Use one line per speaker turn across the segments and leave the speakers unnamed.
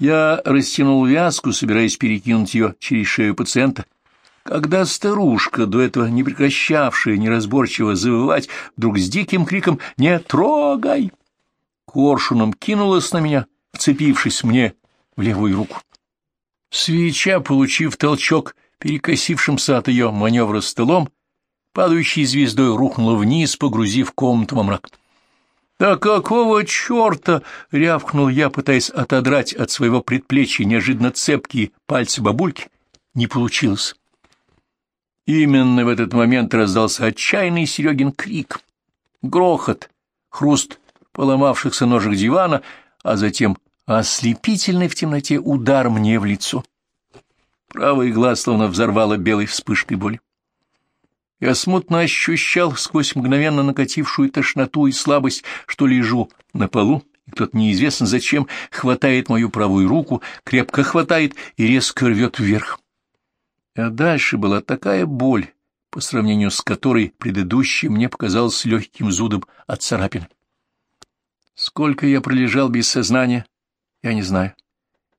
Я растянул вязку, собираясь перекинуть ее через шею пациента, когда старушка, до этого не прекращавшая неразборчиво завывать, вдруг с диким криком «Не трогай!» коршуном кинулась на меня, вцепившись мне в левую руку. Свеча, получив толчок перекосившимся от ее маневра столом, падающей звездой рухнула вниз, погрузив комнату во мрак. «Да какого черта!» — рявкнул я, пытаясь отодрать от своего предплечья неожиданно цепкие пальцы бабульки. Не получилось. Именно в этот момент раздался отчаянный Серегин крик. Грохот, хруст поломавшихся ножек дивана, а затем ослепительный в темноте удар мне в лицо. Правый глаз словно взорвало белой вспышкой боли. Я смутно ощущал сквозь мгновенно накатившую тошноту и слабость, что лежу на полу, и кто-то неизвестно зачем хватает мою правую руку, крепко хватает и резко рвет вверх. А дальше была такая боль, по сравнению с которой предыдущая мне показалась легким зудом от царапины. Сколько я пролежал без сознания, я не знаю.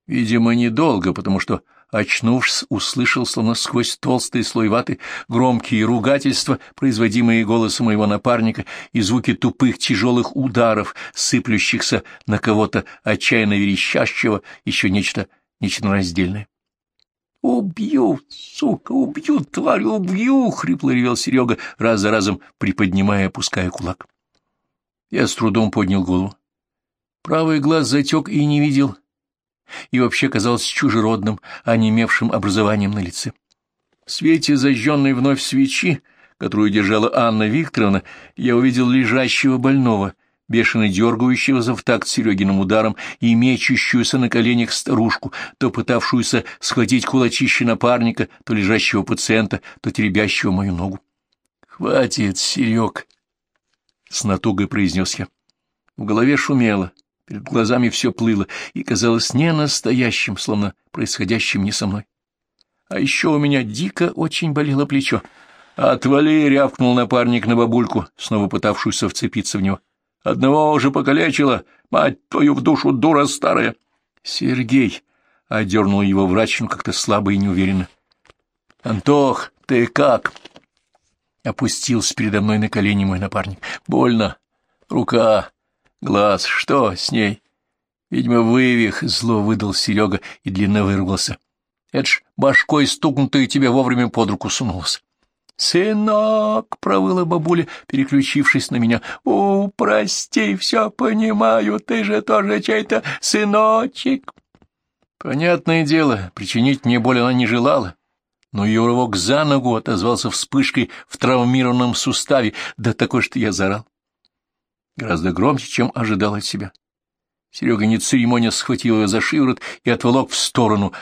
Видимо, недолго, потому что очнувшись, услышал, словно сквозь толстый слой ваты, громкие ругательства, производимые голосом моего напарника, и звуки тупых тяжелых ударов, сыплющихся на кого-то отчаянно верещащего, еще нечто нечленораздельное. «Убью, сука, убью, тварь, убью!» — хрипло ревел Серега, раз за разом приподнимая и опуская кулак. Я с трудом поднял голову. Правый глаз затек и не видел и вообще казался чужеродным, онемевшим образованием на лице. В свете зажженной вновь свечи, которую держала Анна Викторовна, я увидел лежащего больного, бешено дергающегося в такт Серегиным ударом и мечущуюся на коленях старушку, то пытавшуюся схватить кулачище напарника, то лежащего пациента, то теребящего мою ногу. — Хватит, Серег! — с натугой произнес я. В голове шумело, Перед глазами все плыло и казалось не настоящим, словно происходящим не со мной. А еще у меня дико очень болело плечо. «Отвали!» — рявкнул напарник на бабульку, снова пытавшуюся вцепиться в него. «Одного уже покалечила! Мать твою в душу, дура старая!» «Сергей!» — одернул его врач, ну как-то слабо и неуверенно. «Антох, ты как?» Опустился передо мной на колени мой напарник. «Больно. Рука. Глаз, что с ней? Видимо, вывих, зло выдал Серега и длинно выругался. Это ж башкой стукнутая тебе вовремя под руку сунулась. «Сынок!» — провыла бабуля, переключившись на меня. «У, прости, все понимаю, ты же тоже чей-то сыночек!» Понятное дело, причинить мне боль она не желала, но ее рывок за ногу отозвался вспышкой в травмированном суставе, да такой, что я заорал гораздо громче, чем ожидал от себя. Серега не церемония схватил ее за шиворот и отволок в сторону.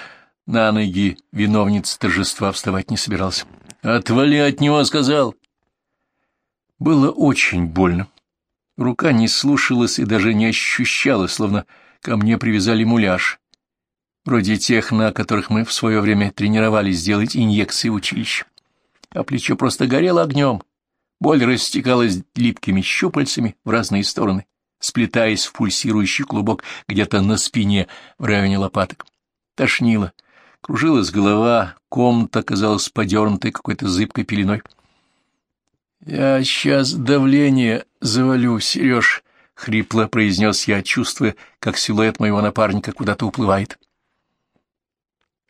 На ноги виновница торжества вставать не собирался. «Отвали от него!» — сказал. Было очень больно. Рука не слушалась и даже не ощущала, словно ко мне привязали муляж, вроде тех, на которых мы в свое время тренировались сделать инъекции в училище. А плечо просто горело огнем, Боль растекалась липкими щупальцами в разные стороны, сплетаясь в пульсирующий клубок где-то на спине в районе лопаток. Тошнило, кружилась голова, комната казалась подернутой какой-то зыбкой пеленой. — Я сейчас давление завалю, Сереж, — хрипло произнес я, чувствуя, как силуэт моего напарника куда-то уплывает.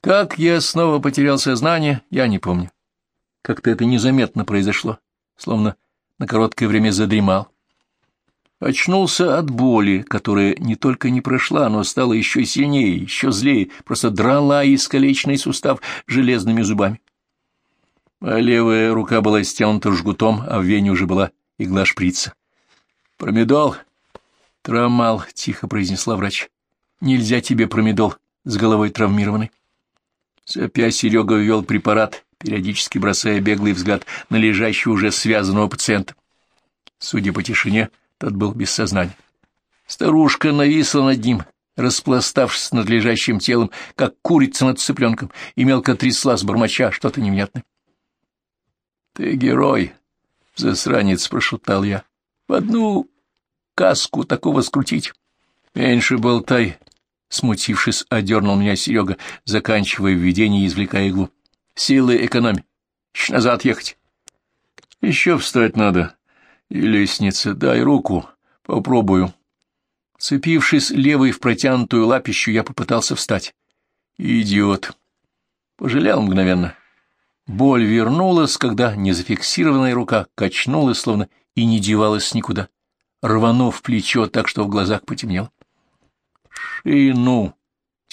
Как я снова потерял сознание, я не помню. Как-то это незаметно произошло словно на короткое время задремал. Очнулся от боли, которая не только не прошла, но стала еще сильнее, еще злее, просто драла искалеченный сустав железными зубами. А левая рука была стянута жгутом, а в вене уже была игла шприца. «Промедол?» «Травмал», — тихо произнесла врач. «Нельзя тебе промедол, с головой травмированный». Сопя Серега ввел препарат, периодически бросая беглый взгляд на лежащего уже связанного пациента. Судя по тишине, тот был без сознания. Старушка нависла над ним, распластавшись над лежащим телом, как курица над цыпленком, и мелко трясла с бормоча что-то невнятное. — Ты герой, — засранец прошептал я. — В одну каску такого скрутить. Меньше болтай, Смутившись, одернул меня Серега, заканчивая введение и извлекая иглу. Силы экономи. Еще назад ехать. Еще встать надо. И лестница. Дай руку. Попробую. Цепившись левой в протянутую лапищу, я попытался встать. Идиот. Пожалел мгновенно. Боль вернулась, когда незафиксированная рука качнулась, словно и не девалась никуда, рванув плечо так, что в глазах потемнело. «Шину!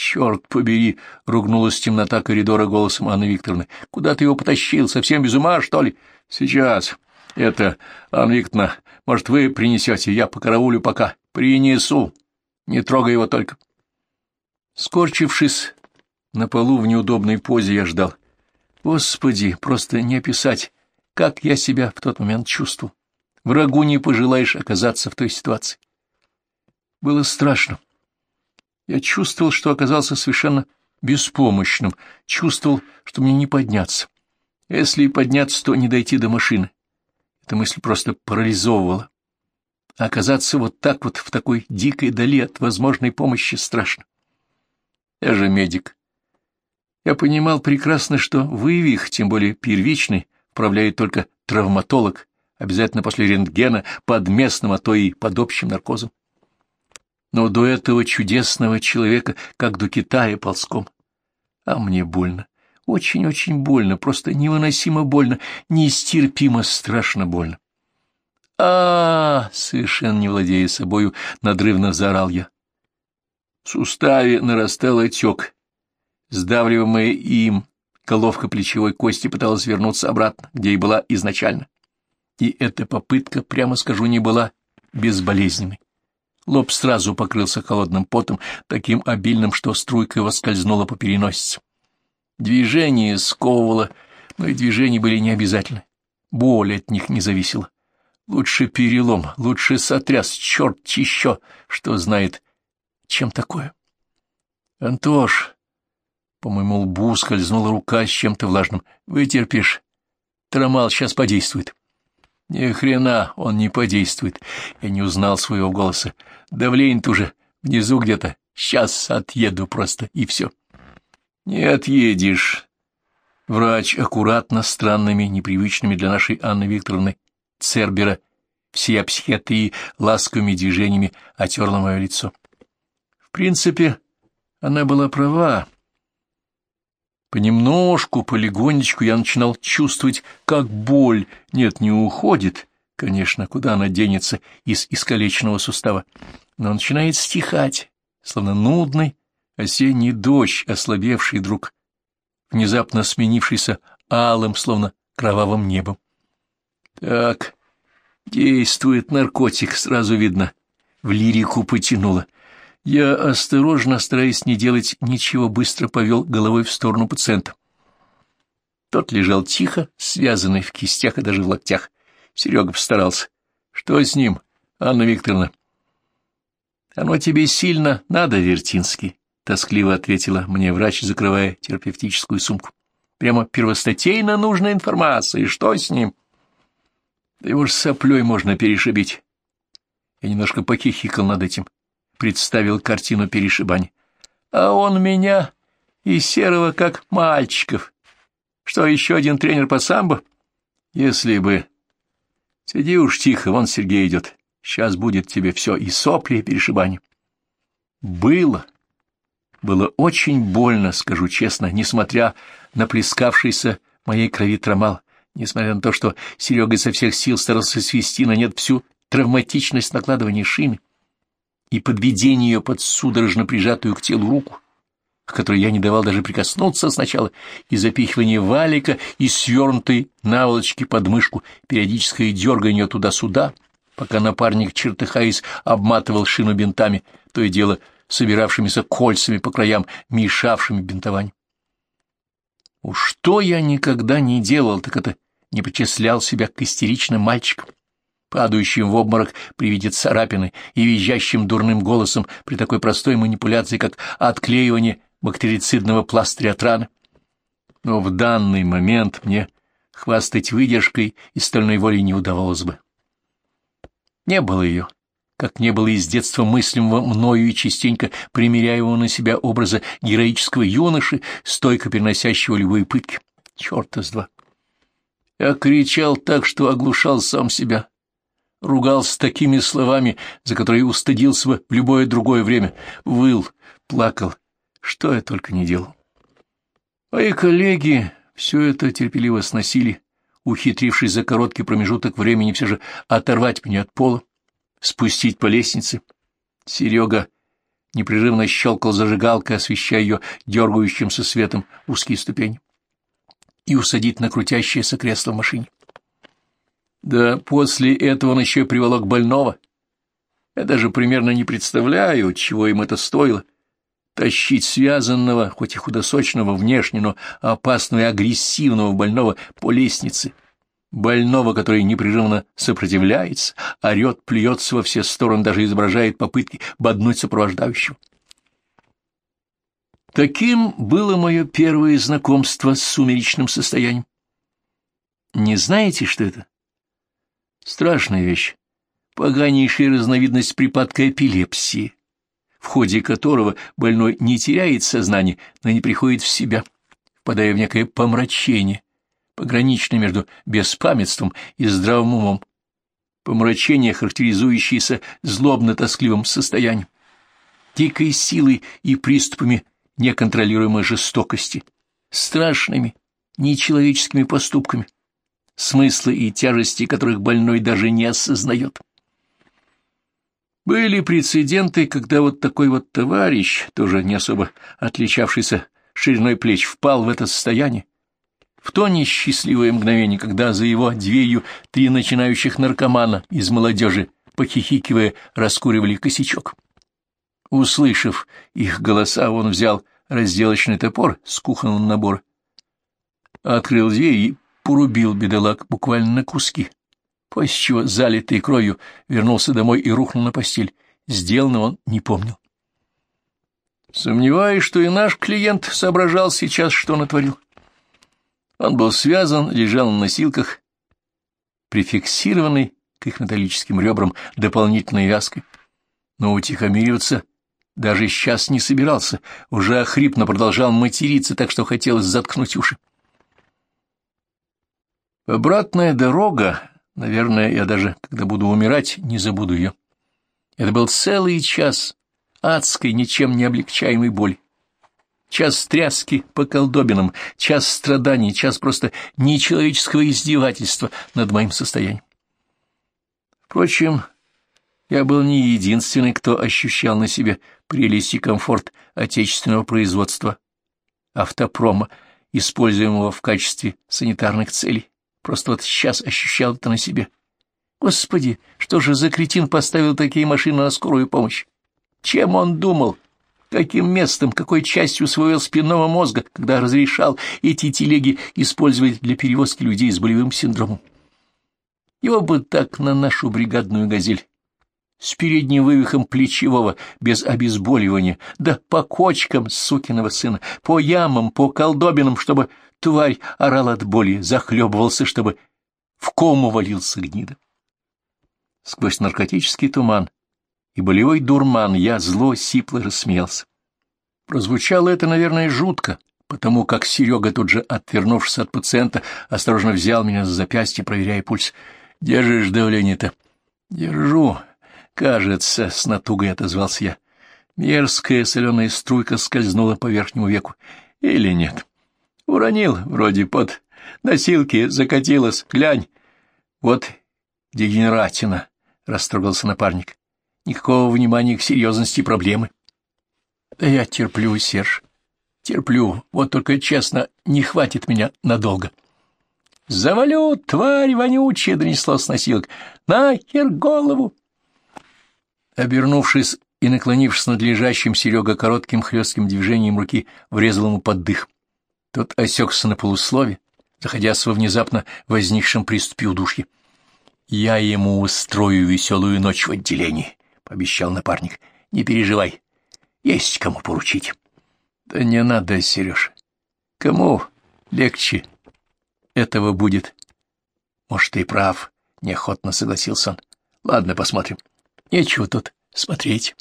Черт побери!» — ругнулась темнота коридора голосом Анны Викторовны. «Куда ты его потащил? Совсем без ума, что ли?» «Сейчас. Это, Анна Викторовна, может, вы принесете? Я по караулю пока. Принесу. Не трогай его только». Скорчившись на полу в неудобной позе, я ждал. Господи, просто не описать, как я себя в тот момент чувствовал. Врагу не пожелаешь оказаться в той ситуации. Было страшно. Я чувствовал, что оказался совершенно беспомощным, чувствовал, что мне не подняться. Если и подняться, то не дойти до машины. Эта мысль просто парализовывала. А оказаться вот так вот в такой дикой дали от возможной помощи страшно. Я же медик. Я понимал прекрасно, что вывих, тем более первичный, вправляет только травматолог, обязательно после рентгена, под местным, а то и под общим наркозом. Но до этого чудесного человека, как до Китая ползком. А мне больно. Очень-очень больно, просто невыносимо больно, нестерпимо страшно больно. а, -а, -а совершенно не владея собою, надрывно заорал я. В суставе нарастал отек, Сдавливаемая им, головка плечевой кости пыталась вернуться обратно, где и была изначально. И эта попытка, прямо скажу, не была безболезненной. Лоб сразу покрылся холодным потом, таким обильным, что струйка его скользнула по переносице. Движение сковывало, но и движения были необязательны. Боль от них не зависела. Лучше перелом, лучше сотряс, черт еще, что знает, чем такое. — Антош, по моему лбу скользнула рука с чем-то влажным. Вытерпишь. Трамал сейчас подействует. Ни хрена он не подействует. Я не узнал своего голоса. Давление-то уже внизу где-то. Сейчас отъеду просто, и все. Не отъедешь. Врач аккуратно, странными, непривычными для нашей Анны Викторовны Цербера, всей психиатрии ласковыми движениями отерла мое лицо. В принципе, она была права. Понемножку, полегонечку я начинал чувствовать, как боль, нет, не уходит, конечно, куда она денется из искалеченного сустава, но начинает стихать, словно нудный осенний дождь, ослабевший друг, внезапно сменившийся алым, словно кровавым небом. Так, действует наркотик, сразу видно, в лирику потянуло — я осторожно, стараясь не делать ничего, быстро повел головой в сторону пациента. Тот лежал тихо, связанный в кистях и даже в локтях. Серега постарался. — Что с ним, Анна Викторовна? — Оно тебе сильно надо, Вертинский, — тоскливо ответила мне врач, закрывая терапевтическую сумку. — Прямо первостатейно нужная информация. Что с ним? — Да его ж соплей можно перешибить. Я немножко похихикал над этим. — представил картину перешибань. А он меня и серого как мальчиков. Что, еще один тренер по самбо? Если бы... Сиди уж тихо, вон Сергей идет. Сейчас будет тебе все, и сопли, и перешибание. Было. Было очень больно, скажу честно, несмотря на плескавшийся моей крови трамал, несмотря на то, что Серега со всех сил старался свести на нет всю травматичность накладывания шины и подведение ее под судорожно прижатую к телу руку, к которой я не давал даже прикоснуться сначала, и запихивание валика и свернутой наволочки под мышку, периодическое дергание туда-сюда, пока напарник, чертыхаясь, обматывал шину бинтами, то и дело собиравшимися кольцами по краям, мешавшими бинтованию. Уж что я никогда не делал, так это не причислял себя к истеричным мальчикам падающим в обморок при виде царапины и визжащим дурным голосом при такой простой манипуляции, как отклеивание бактерицидного пластыря от раны. Но в данный момент мне хвастать выдержкой и стальной волей не удавалось бы. Не было ее. как не было из детства мыслимого мною и частенько примеряемого на себя образа героического юноши, стойко переносящего любые пытки. Черта с два! Я кричал так, что оглушал сам себя. Ругался такими словами, за которые устыдился бы в любое другое время. Выл, плакал. Что я только не делал. Мои коллеги все это терпеливо сносили, ухитрившись за короткий промежуток времени все же оторвать меня от пола, спустить по лестнице. Серега непрерывно щелкал зажигалкой, освещая ее дергающимся светом узкие ступени, и усадить на крутящееся кресло в машине. Да после этого он еще приволок больного. Я даже примерно не представляю, чего им это стоило. Тащить связанного, хоть и худосочного внешне, но опасного и агрессивного больного по лестнице. Больного, который непрерывно сопротивляется, орет, плюется во все стороны, даже изображает попытки боднуть сопровождающего. Таким было мое первое знакомство с сумеречным состоянием. Не знаете, что это? Страшная вещь. Поганейшая разновидность припадка эпилепсии, в ходе которого больной не теряет сознание, но не приходит в себя, впадая в некое помрачение, пограничное между беспамятством и здравым умом. Помрачение, характеризующееся злобно-тоскливым состоянием, дикой силой и приступами неконтролируемой жестокости, страшными, нечеловеческими поступками — смысла и тяжести которых больной даже не осознает. Были прецеденты, когда вот такой вот товарищ, тоже не особо отличавшийся шириной плеч, впал в это состояние, в то несчастливое мгновение, когда за его дверью три начинающих наркомана из молодежи, похихикивая, раскуривали косячок. Услышав их голоса, он взял разделочный топор с кухонного набора, открыл дверь и порубил бедолаг буквально на куски, после чего, залитый кровью, вернулся домой и рухнул на постель. Сделанного он не помнил. Сомневаюсь, что и наш клиент соображал сейчас, что натворил. Он был связан, лежал на носилках, прификсированный к их металлическим ребрам дополнительной вязкой. Но утихомириваться даже сейчас не собирался, уже охрипно продолжал материться, так что хотелось заткнуть уши. Обратная дорога, наверное, я даже, когда буду умирать, не забуду ее. Это был целый час адской, ничем не облегчаемой боли. Час тряски по колдобинам, час страданий, час просто нечеловеческого издевательства над моим состоянием. Впрочем, я был не единственный, кто ощущал на себе прелесть и комфорт отечественного производства автопрома, используемого в качестве санитарных целей. Просто вот сейчас ощущал это на себе. Господи, что же за кретин поставил такие машины на скорую помощь? Чем он думал? Каким местом, какой частью своего спинного мозга, когда разрешал эти телеги использовать для перевозки людей с болевым синдромом? Его бы так на нашу бригадную «Газель». С передним вывихом плечевого, без обезболивания, да по кочкам сукиного сына, по ямам, по колдобинам, чтобы Тварь орал от боли, захлебывался, чтобы в кому валился гнида. Сквозь наркотический туман и болевой дурман я зло сипло рассмеялся. Прозвучало это, наверное, жутко, потому как Серега, тут же отвернувшись от пациента, осторожно взял меня за запястье, проверяя пульс. «Держишь давление-то?» «Держу. Кажется», — с натугой отозвался я. Мерзкая соленая струйка скользнула по верхнему веку. «Или нет?» Уронил, вроде под носилки, закатилась. Глянь. Вот дегенератина, — растрогался напарник. Никакого внимания к серьезности проблемы. Да я терплю, Серж, терплю. Вот только, честно, не хватит меня надолго. Завалю, тварь вонючая, — донесло с носилок. Нахер голову! Обернувшись и наклонившись над лежащим, Серега коротким хлестким движением руки врезал ему под дых. Тот осекся на полуслове, заходясь во внезапно возникшем приступе удушья. — Я ему устрою веселую ночь в отделении, — пообещал напарник. — Не переживай, есть кому поручить. — Да не надо, Сереж. Кому легче этого будет? — Может, ты и прав, — неохотно согласился он. — Ладно, посмотрим. Нечего тут смотреть.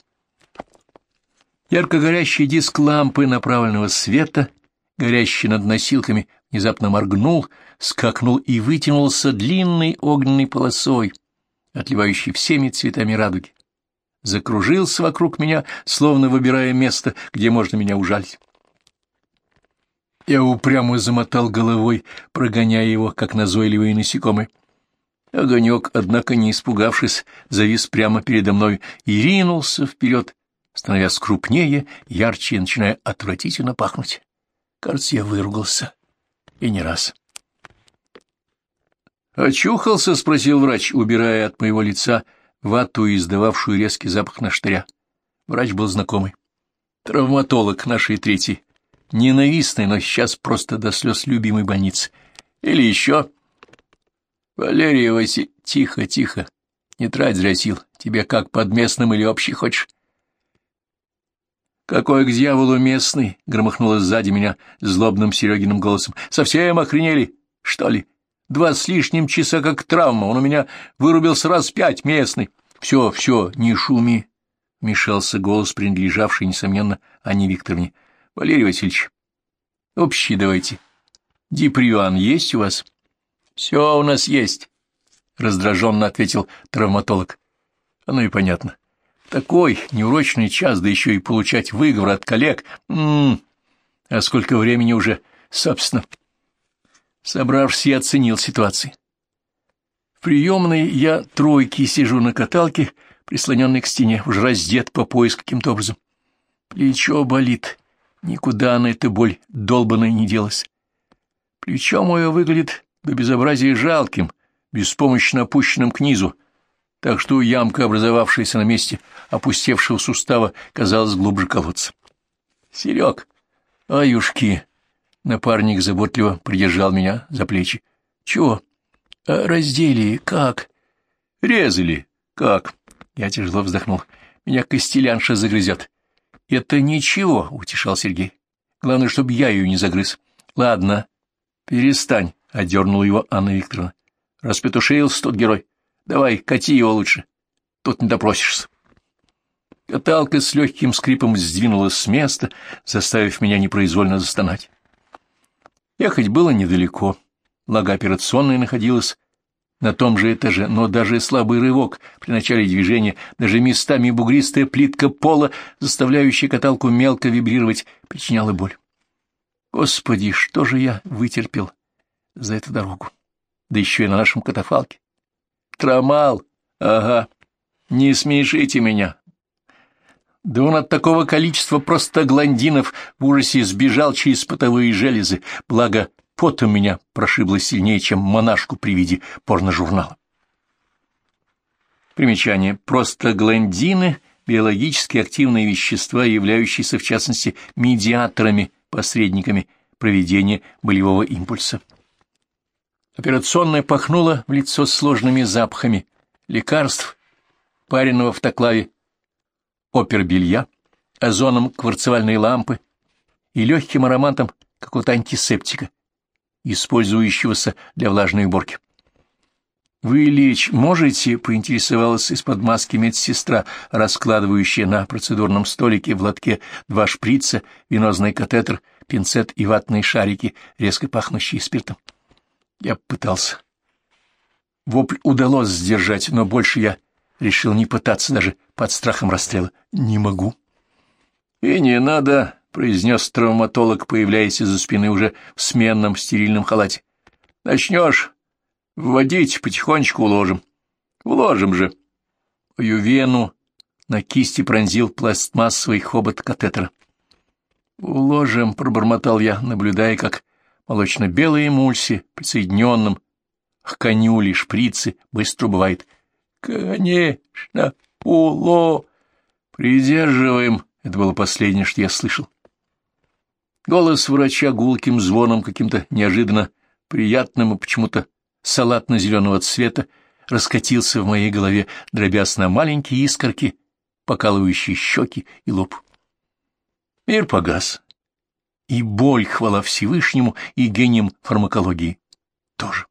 Ярко горящий диск лампы направленного света, горящий над носилками, внезапно моргнул, скакнул и вытянулся длинной огненной полосой, отливающей всеми цветами радуги. Закружился вокруг меня, словно выбирая место, где можно меня ужалить. Я упрямо замотал головой, прогоняя его, как назойливые насекомые. Огонек, однако, не испугавшись, завис прямо передо мной и ринулся вперед, становясь крупнее, ярче и начиная отвратительно пахнуть. Кажется, я выругался. И не раз. «Очухался?» — спросил врач, убирая от моего лица вату, издававшую резкий запах на штыря. Врач был знакомый. Травматолог нашей третьей. Ненавистный, но сейчас просто до слез любимой больницы. Или еще... Валерия Васи... Тихо, тихо. Не трать зря сил. Тебе как, под местным или общий хочешь? «Какой к дьяволу местный!» — громыхнуло сзади меня злобным Серегиным голосом. «Совсем охренели, что ли? Два с лишним часа как травма, он у меня вырубился раз пять местный. Все, все, не шуми!» — мешался голос, принадлежавший, несомненно, Анне Викторовне. «Валерий Васильевич, общий давайте. Диприван есть у вас?» «Все у нас есть», — раздраженно ответил травматолог. «Оно и понятно. Такой неурочный час, да еще и получать выговор от коллег. М -м -м. А сколько времени уже, собственно? Собравшись, я оценил ситуацию. В приемной я тройки сижу на каталке, прислоненной к стене, уже раздет по пояс каким-то образом. Плечо болит. Никуда на эта боль долбаная не делась. Плечо мое выглядит до безобразия жалким, беспомощно опущенным к низу, так что ямка, образовавшаяся на месте опустевшего сустава, казалась глубже колодца. — Серег, аюшки! — напарник заботливо придержал меня за плечи. — Чего? Раздели. Как? — Резали. Как? Я тяжело вздохнул. — Меня костелянша загрызет. — Это ничего, — утешал Сергей. — Главное, чтобы я ее не загрыз. — Ладно, перестань, — одернула его Анна Викторовна. — Распетушился тот герой. Давай, кати его лучше. Тут не допросишься. Каталка с легким скрипом сдвинулась с места, заставив меня непроизвольно застонать. Ехать было недалеко. Благо операционная находилась на том же этаже, но даже слабый рывок при начале движения, даже местами бугристая плитка пола, заставляющая каталку мелко вибрировать, причиняла боль. Господи, что же я вытерпел за эту дорогу? Да еще и на нашем катафалке. Трамал, ага, не смешите меня. Да он от такого количества простагландинов в ужасе сбежал через потовые железы, благо потом меня прошибло сильнее, чем монашку при виде порножурнала. Примечание. Простагландины – биологически активные вещества, являющиеся, в частности, медиаторами, посредниками проведения болевого импульса. Операционная пахнула в лицо сложными запахами лекарств, пареного в таклаве, опербелья, озоном кварцевальной лампы и легким ароматом какого-то антисептика, использующегося для влажной уборки. «Вы лечь можете?» — поинтересовалась из-под маски медсестра, раскладывающая на процедурном столике в лотке два шприца, венозный катетер, пинцет и ватные шарики, резко пахнущие спиртом. Я пытался. Вопль удалось сдержать, но больше я решил не пытаться даже под страхом расстрела. Не могу. — И не надо, — произнес травматолог, появляясь из-за спины уже в сменном стерильном халате. — Начнешь вводить, потихонечку уложим. — Уложим же. Мою вену на кисти пронзил пластмассовый хобот катетера. — Уложим, — пробормотал я, наблюдая, как молочно-белой эмульсии, присоединенном к конюле шприцы, быстро бывает. «Конечно, уло!» «Придерживаем!» — это было последнее, что я слышал. Голос врача гулким звоном, каким-то неожиданно приятным и почему-то салатно-зеленого цвета, раскатился в моей голове, дробясь на маленькие искорки, покалывающие щеки и лоб. Мир погас и боль, хвала Всевышнему, и гением фармакологии тоже.